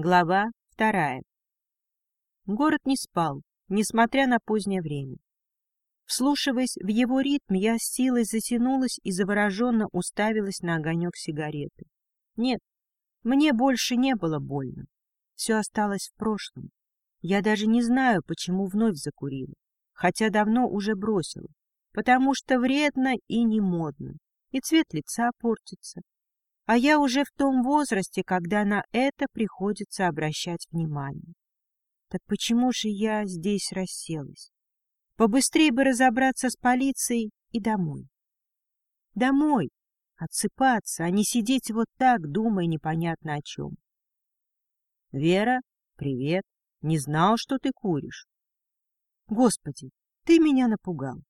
Глава вторая. Город не спал, несмотря на позднее время. Вслушиваясь в его ритм, я с силой затянулась и завороженно уставилась на огонек сигареты. Нет, мне больше не было больно. Все осталось в прошлом. Я даже не знаю, почему вновь закурила, хотя давно уже бросила, потому что вредно и не модно, и цвет лица портится, а я уже в том возрасте, когда на это приходится обращать внимание. Так почему же я здесь расселась? Побыстрее бы разобраться с полицией и домой. Домой! Отсыпаться, а не сидеть вот так, думая непонятно о чем. — Вера, привет. Не знал, что ты куришь. Господи, ты меня напугал.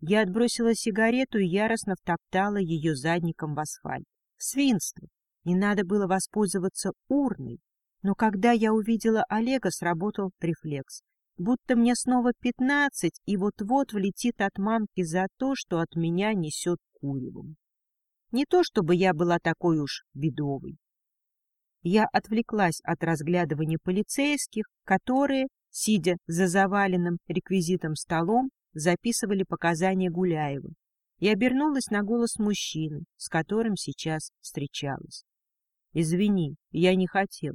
Я отбросила сигарету и яростно втоптала ее задником в асфальт. Свинство. Не надо было воспользоваться урной. Но когда я увидела Олега, сработал рефлекс. Будто мне снова пятнадцать, и вот-вот влетит от мамки за то, что от меня несет куревом. Не то чтобы я была такой уж бедовой. Я отвлеклась от разглядывания полицейских, которые, сидя за заваленным реквизитом столом, записывали показания Гуляева и обернулась на голос мужчины, с которым сейчас встречалась. «Извини, я не хотел.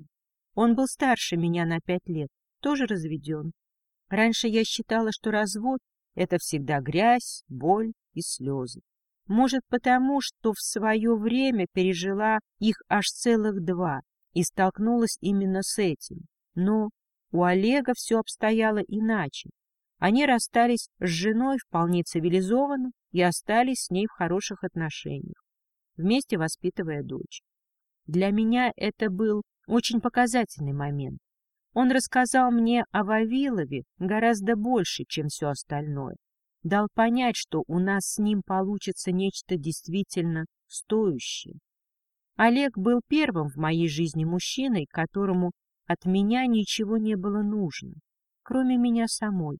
Он был старше меня на пять лет, тоже разведен. Раньше я считала, что развод — это всегда грязь, боль и слезы. Может, потому, что в свое время пережила их аж целых два и столкнулась именно с этим. Но у Олега все обстояло иначе. Они расстались с женой вполне цивилизованно и остались с ней в хороших отношениях, вместе воспитывая дочь. Для меня это был очень показательный момент. Он рассказал мне о Вавилове гораздо больше, чем все остальное. Дал понять, что у нас с ним получится нечто действительно стоящее. Олег был первым в моей жизни мужчиной, которому от меня ничего не было нужно, кроме меня самой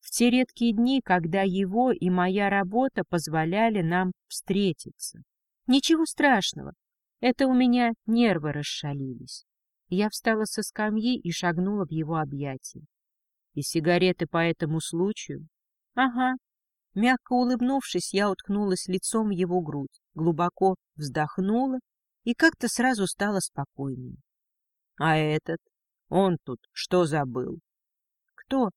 в те редкие дни, когда его и моя работа позволяли нам встретиться. Ничего страшного, это у меня нервы расшалились. Я встала со скамьи и шагнула в его объятия. И сигареты по этому случаю? Ага. Мягко улыбнувшись, я уткнулась лицом в его грудь, глубоко вздохнула и как-то сразу стало спокойнее. А этот? Он тут что забыл? Кто?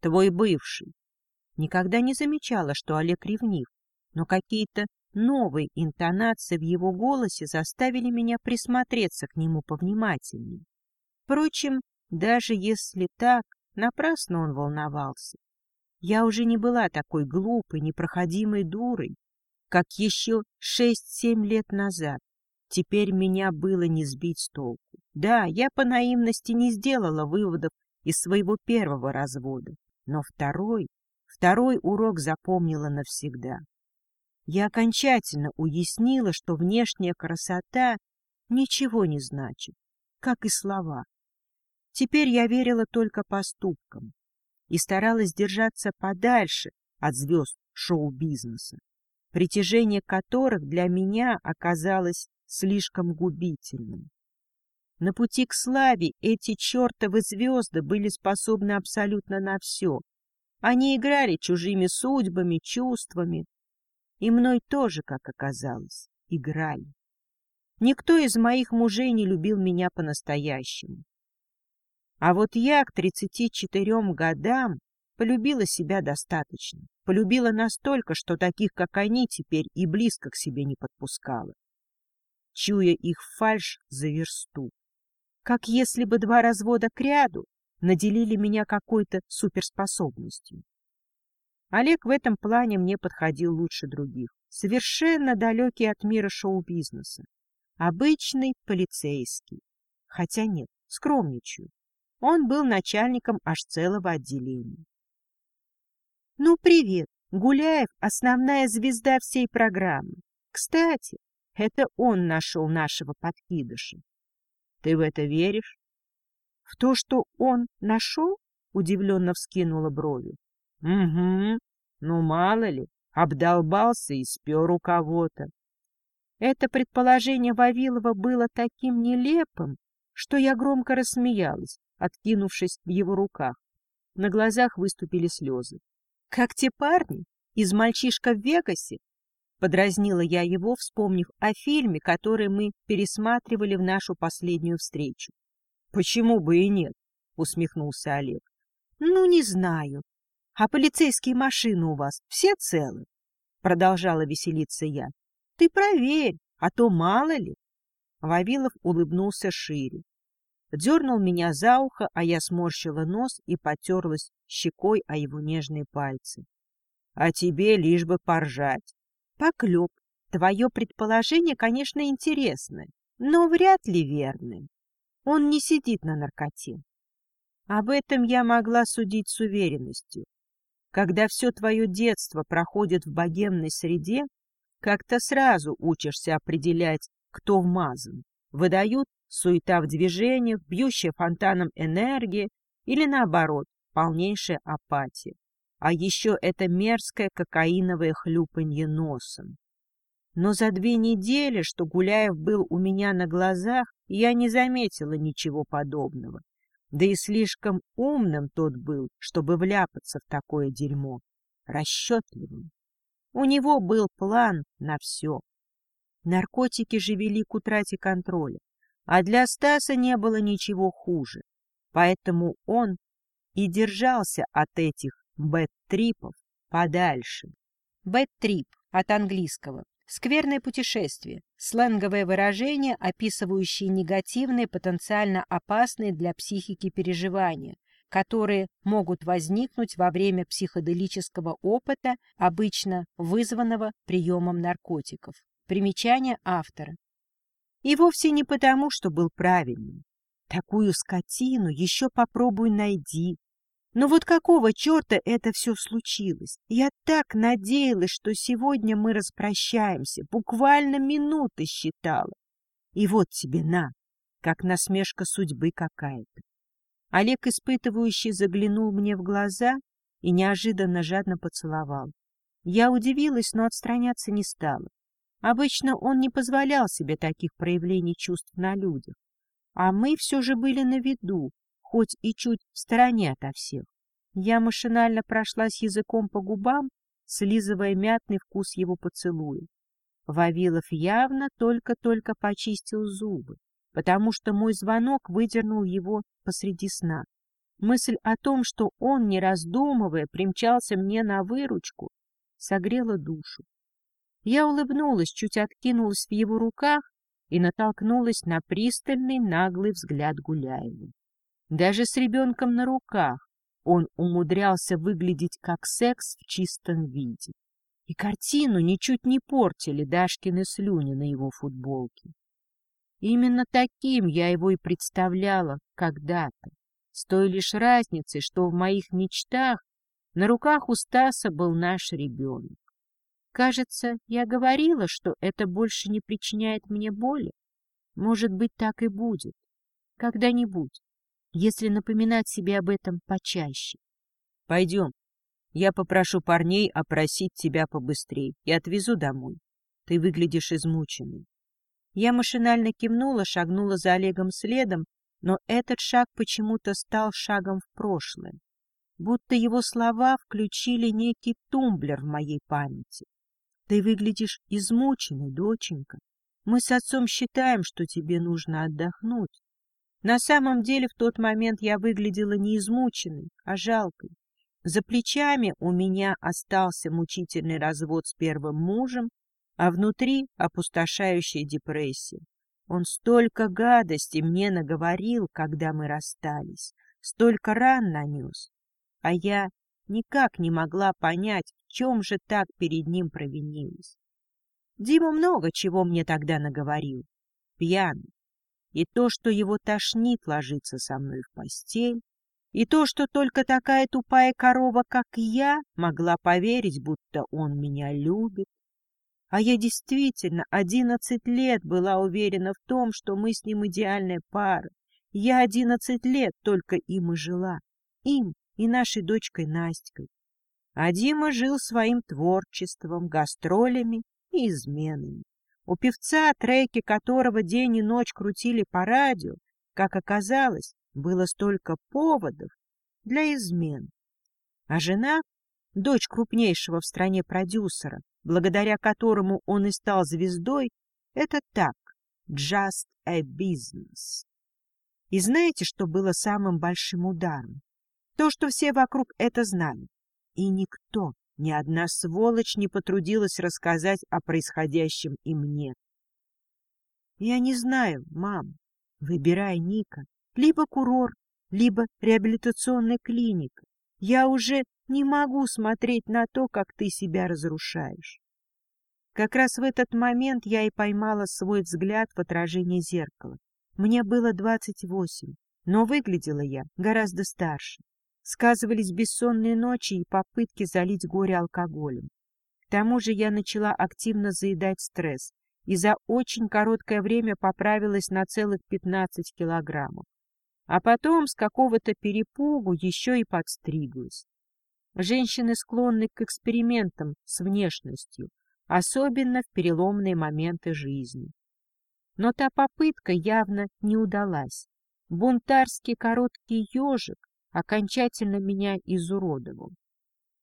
Твой бывший. Никогда не замечала, что Олег ревнив, но какие-то новые интонации в его голосе заставили меня присмотреться к нему повнимательнее. Впрочем, даже если так, напрасно он волновался. Я уже не была такой глупой, непроходимой дурой, как еще шесть-семь лет назад. Теперь меня было не сбить с толку. Да, я по наивности не сделала выводов из своего первого развода. Но второй, второй урок запомнила навсегда. Я окончательно уяснила, что внешняя красота ничего не значит, как и слова. Теперь я верила только поступкам и старалась держаться подальше от звезд шоу-бизнеса, притяжение которых для меня оказалось слишком губительным. На пути к славе эти чертовы звезды были способны абсолютно на все. Они играли чужими судьбами, чувствами. И мной тоже, как оказалось, играли. Никто из моих мужей не любил меня по-настоящему. А вот я к тридцати четырем годам полюбила себя достаточно. Полюбила настолько, что таких, как они, теперь и близко к себе не подпускала. Чуя их фальшь за версту как если бы два развода к ряду наделили меня какой-то суперспособностью. Олег в этом плане мне подходил лучше других, совершенно далекий от мира шоу-бизнеса, обычный полицейский. Хотя нет, скромничаю. Он был начальником аж целого отделения. Ну, привет, Гуляев — основная звезда всей программы. Кстати, это он нашел нашего подкидыша. Ты в это веришь? — В то, что он нашел? — удивленно вскинула брови. — Угу. Ну, мало ли, обдолбался и спер у кого-то. Это предположение Вавилова было таким нелепым, что я громко рассмеялась, откинувшись в его руках. На глазах выступили слезы. — Как те парни из «Мальчишка в Вегасе»? Подразнила я его, вспомнив о фильме, который мы пересматривали в нашу последнюю встречу. — Почему бы и нет? — усмехнулся Олег. — Ну, не знаю. А полицейские машины у вас все целы? Продолжала веселиться я. — Ты проверь, а то мало ли. Вавилов улыбнулся шире. Дернул меня за ухо, а я сморщила нос и потерлась щекой о его нежные пальцы. — А тебе лишь бы поржать. — Поклеп, твое предположение, конечно, интересное, но вряд ли верное. Он не сидит на наркоте. Об этом я могла судить с уверенностью. Когда все твое детство проходит в богемной среде, как-то сразу учишься определять, кто вмазан. Выдают суета в движениях, бьющая фонтаном энергия или, наоборот, полнейшая апатия. А еще это мерзкое кокаиновое хлюпанье носом. Но за две недели, что Гуляев был у меня на глазах, я не заметила ничего подобного. Да и слишком умным тот был, чтобы вляпаться в такое дерьмо. Расчетливым. У него был план на все. Наркотики же вели к утрате контроля, а для Стаса не было ничего хуже. Поэтому он и держался от этих бэт-трипов подальше. Бэт-трип от английского. Скверное путешествие – сленговое выражение, описывающее негативные, потенциально опасные для психики переживания, которые могут возникнуть во время психоделического опыта, обычно вызванного приемом наркотиков. Примечание автора. И вовсе не потому, что был правильным. Такую скотину еще попробуй найди. Но вот какого черта это все случилось? Я так надеялась, что сегодня мы распрощаемся, буквально минуты считала. И вот тебе на, как насмешка судьбы какая-то. Олег, испытывающий, заглянул мне в глаза и неожиданно жадно поцеловал. Я удивилась, но отстраняться не стала. Обычно он не позволял себе таких проявлений чувств на людях. А мы все же были на виду, хоть и чуть в стороне ото всех. Я машинально прошлась языком по губам, слизывая мятный вкус его поцелуя. Вавилов явно только-только почистил зубы, потому что мой звонок выдернул его посреди сна. Мысль о том, что он, не раздумывая, примчался мне на выручку, согрела душу. Я улыбнулась, чуть откинулась в его руках и натолкнулась на пристальный наглый взгляд Гуляева. Даже с ребенком на руках он умудрялся выглядеть как секс в чистом виде. И картину ничуть не портили Дашкины слюни на его футболке. Именно таким я его и представляла когда-то, с той лишь разницей, что в моих мечтах на руках у Стаса был наш ребенок. Кажется, я говорила, что это больше не причиняет мне боли. Может быть, так и будет. Когда-нибудь, если напоминать себе об этом почаще. Пойдем. Я попрошу парней опросить тебя побыстрее и отвезу домой. Ты выглядишь измученной. Я машинально кивнула, шагнула за Олегом следом, но этот шаг почему-то стал шагом в прошлое. Будто его слова включили некий тумблер в моей памяти. Ты выглядишь измученной, доченька. Мы с отцом считаем, что тебе нужно отдохнуть. На самом деле в тот момент я выглядела не измученной, а жалкой. За плечами у меня остался мучительный развод с первым мужем, а внутри опустошающая депрессия. Он столько гадостей мне наговорил, когда мы расстались, столько ран нанес, а я никак не могла понять, в чем же так перед ним провинилась. Дима много чего мне тогда наговорил, пьяный. И то, что его тошнит ложиться со мной в постель, и то, что только такая тупая корова, как я, могла поверить, будто он меня любит. А я действительно одиннадцать лет была уверена в том, что мы с ним идеальная пара. Я одиннадцать лет только им и жила. Им и нашей дочкой Настькой. А Дима жил своим творчеством, гастролями и изменами. У певца, треки которого день и ночь крутили по радио, как оказалось, было столько поводов для измен. А жена, дочь крупнейшего в стране продюсера, благодаря которому он и стал звездой, это так, just a business. И знаете, что было самым большим ударом? То, что все вокруг это знали. И никто, ни одна сволочь не потрудилась рассказать о происходящем и мне. Я не знаю, мам. Выбирай, Ника. Либо курорт, либо реабилитационная клиника. Я уже не могу смотреть на то, как ты себя разрушаешь. Как раз в этот момент я и поймала свой взгляд в отражении зеркала. Мне было двадцать восемь, но выглядела я гораздо старше. Сказывались бессонные ночи и попытки залить горе алкоголем. К тому же я начала активно заедать стресс и за очень короткое время поправилась на целых пятнадцать килограммов. А потом с какого-то перепугу еще и подстриглась. Женщины склонны к экспериментам с внешностью, особенно в переломные моменты жизни. Но та попытка явно не удалась. Бунтарский короткий ежик окончательно меня изуродовал.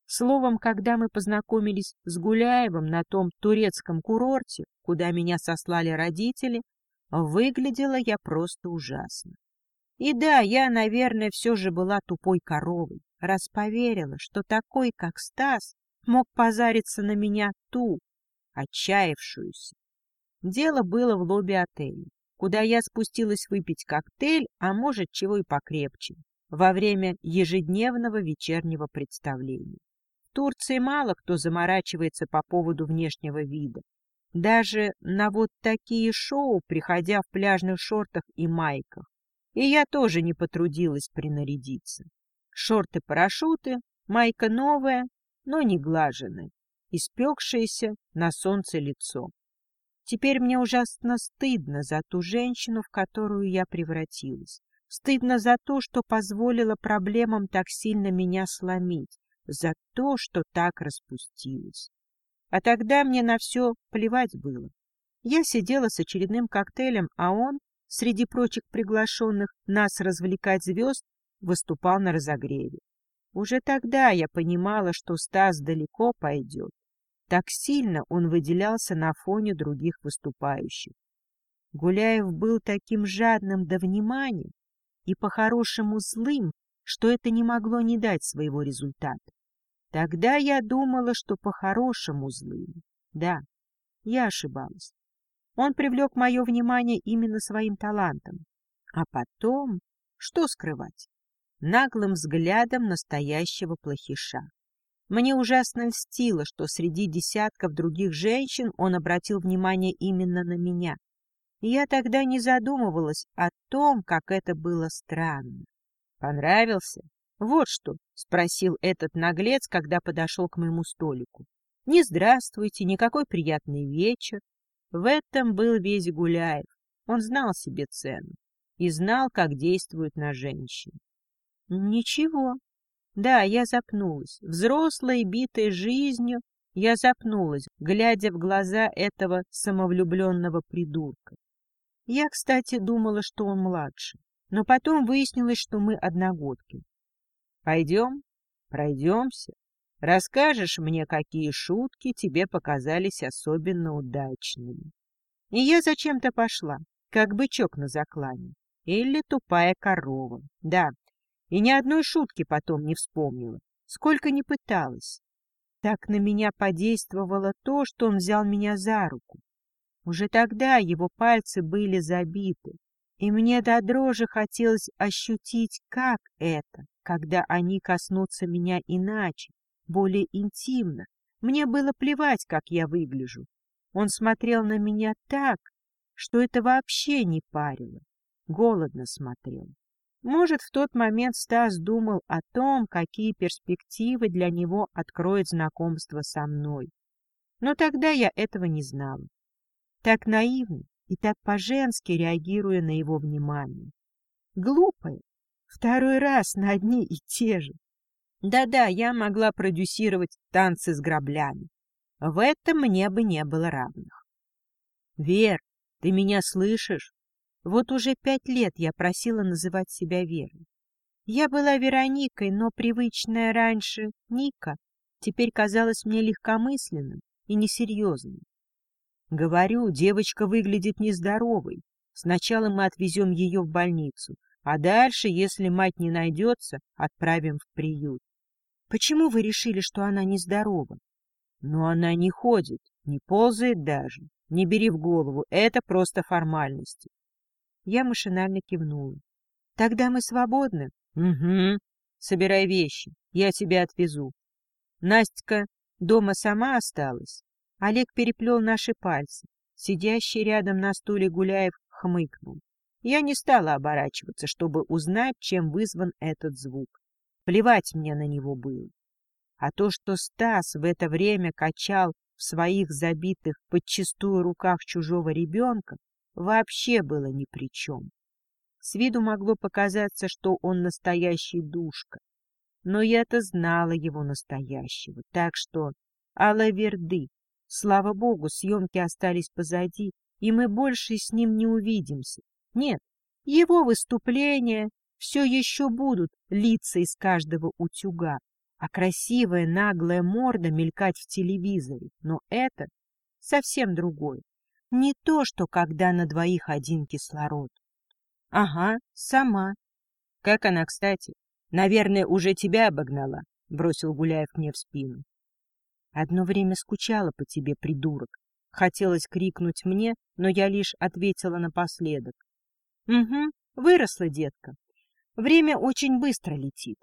Словом, когда мы познакомились с Гуляевым на том турецком курорте, куда меня сослали родители, выглядела я просто ужасно. И да, я, наверное, все же была тупой коровой, раз поверила, что такой, как Стас, мог позариться на меня ту, отчаявшуюся. Дело было в лобби отеля, куда я спустилась выпить коктейль, а может, чего и покрепче, во время ежедневного вечернего представления. В Турции мало кто заморачивается по поводу внешнего вида. Даже на вот такие шоу, приходя в пляжных шортах и майках. И я тоже не потрудилась принарядиться. Шорты-парашюты, майка новая, но не глаженная испекшееся на солнце лицо. Теперь мне ужасно стыдно за ту женщину, в которую я превратилась. Стыдно за то, что позволила проблемам так сильно меня сломить, за то, что так распустилась. А тогда мне на все плевать было. Я сидела с очередным коктейлем, а он, среди прочих приглашенных нас развлекать звезд, выступал на разогреве. Уже тогда я понимала, что Стас далеко пойдет, так сильно он выделялся на фоне других выступающих. Гуляев был таким жадным до внимания и по-хорошему злым, что это не могло не дать своего результата. Тогда я думала, что по-хорошему злым. Да, я ошибалась. Он привлек мое внимание именно своим талантом. А потом, что скрывать, наглым взглядом настоящего плохиша. Мне ужасно льстило, что среди десятков других женщин он обратил внимание именно на меня. Я тогда не задумывалась о том, как это было странно. «Понравился?» «Вот что», — спросил этот наглец, когда подошел к моему столику. «Не здравствуйте, никакой приятный вечер». В этом был весь Гуляев. Он знал себе цену и знал, как действует на женщин. «Ничего», да, я запнулась. Взрослая, битая жизнью, я запнулась, глядя в глаза этого самовлюбленного придурка. Я, кстати, думала, что он младше, но потом выяснилось, что мы одногодки. Пойдем, пройдемся. Расскажешь мне, какие шутки тебе показались особенно удачными. И я зачем-то пошла, как бычок на заклане. Или тупая корова. Да, и ни одной шутки потом не вспомнила, сколько ни пыталась. Так на меня подействовало то, что он взял меня за руку. Уже тогда его пальцы были забиты, и мне до дрожи хотелось ощутить, как это, когда они коснутся меня иначе, более интимно. Мне было плевать, как я выгляжу. Он смотрел на меня так, что это вообще не парило. Голодно смотрел. Может, в тот момент Стас думал о том, какие перспективы для него откроет знакомство со мной. Но тогда я этого не знала. Так наивно и так по-женски реагируя на его внимание. Глупая. Второй раз на одни и те же. Да-да, я могла продюсировать танцы с граблями. В этом мне бы не было равных. — Вер, ты меня слышишь? Вот уже пять лет я просила называть себя Верой. Я была Вероникой, но привычная раньше Ника теперь казалась мне легкомысленным и несерьезным. Говорю, девочка выглядит нездоровой. Сначала мы отвезем ее в больницу, а дальше, если мать не найдется, отправим в приют. Почему вы решили, что она нездорова? Но она не ходит, не ползает даже. Не бери в голову, это просто формальности. Я машинально кивнула. Тогда мы свободны? Угу. Собирай вещи, я тебя отвезу. Настя дома сама осталась. Олег переплел наши пальцы. Сидящий рядом на стуле Гуляев хмыкнул. Я не стала оборачиваться, чтобы узнать, чем вызван этот звук. Плевать мне на него было. А то, что Стас в это время качал в своих забитых подчистую руках чужого ребенка, вообще было ни при чем. С виду могло показаться, что он настоящий душка. Но я-то знала его настоящего, так что... Алаверды, слава богу, съемки остались позади, и мы больше с ним не увидимся. Нет, его выступления все еще будут литься из каждого утюга, а красивая наглая морда мелькать в телевизоре. Но это совсем другое. Не то, что когда на двоих один кислород. Ага, сама. Как она, кстати? Наверное, уже тебя обогнала, бросил Гуляев мне в спину. Одно время скучала по тебе, придурок. Хотелось крикнуть мне, но я лишь ответила напоследок. Угу, выросла детка. Время очень быстро летит.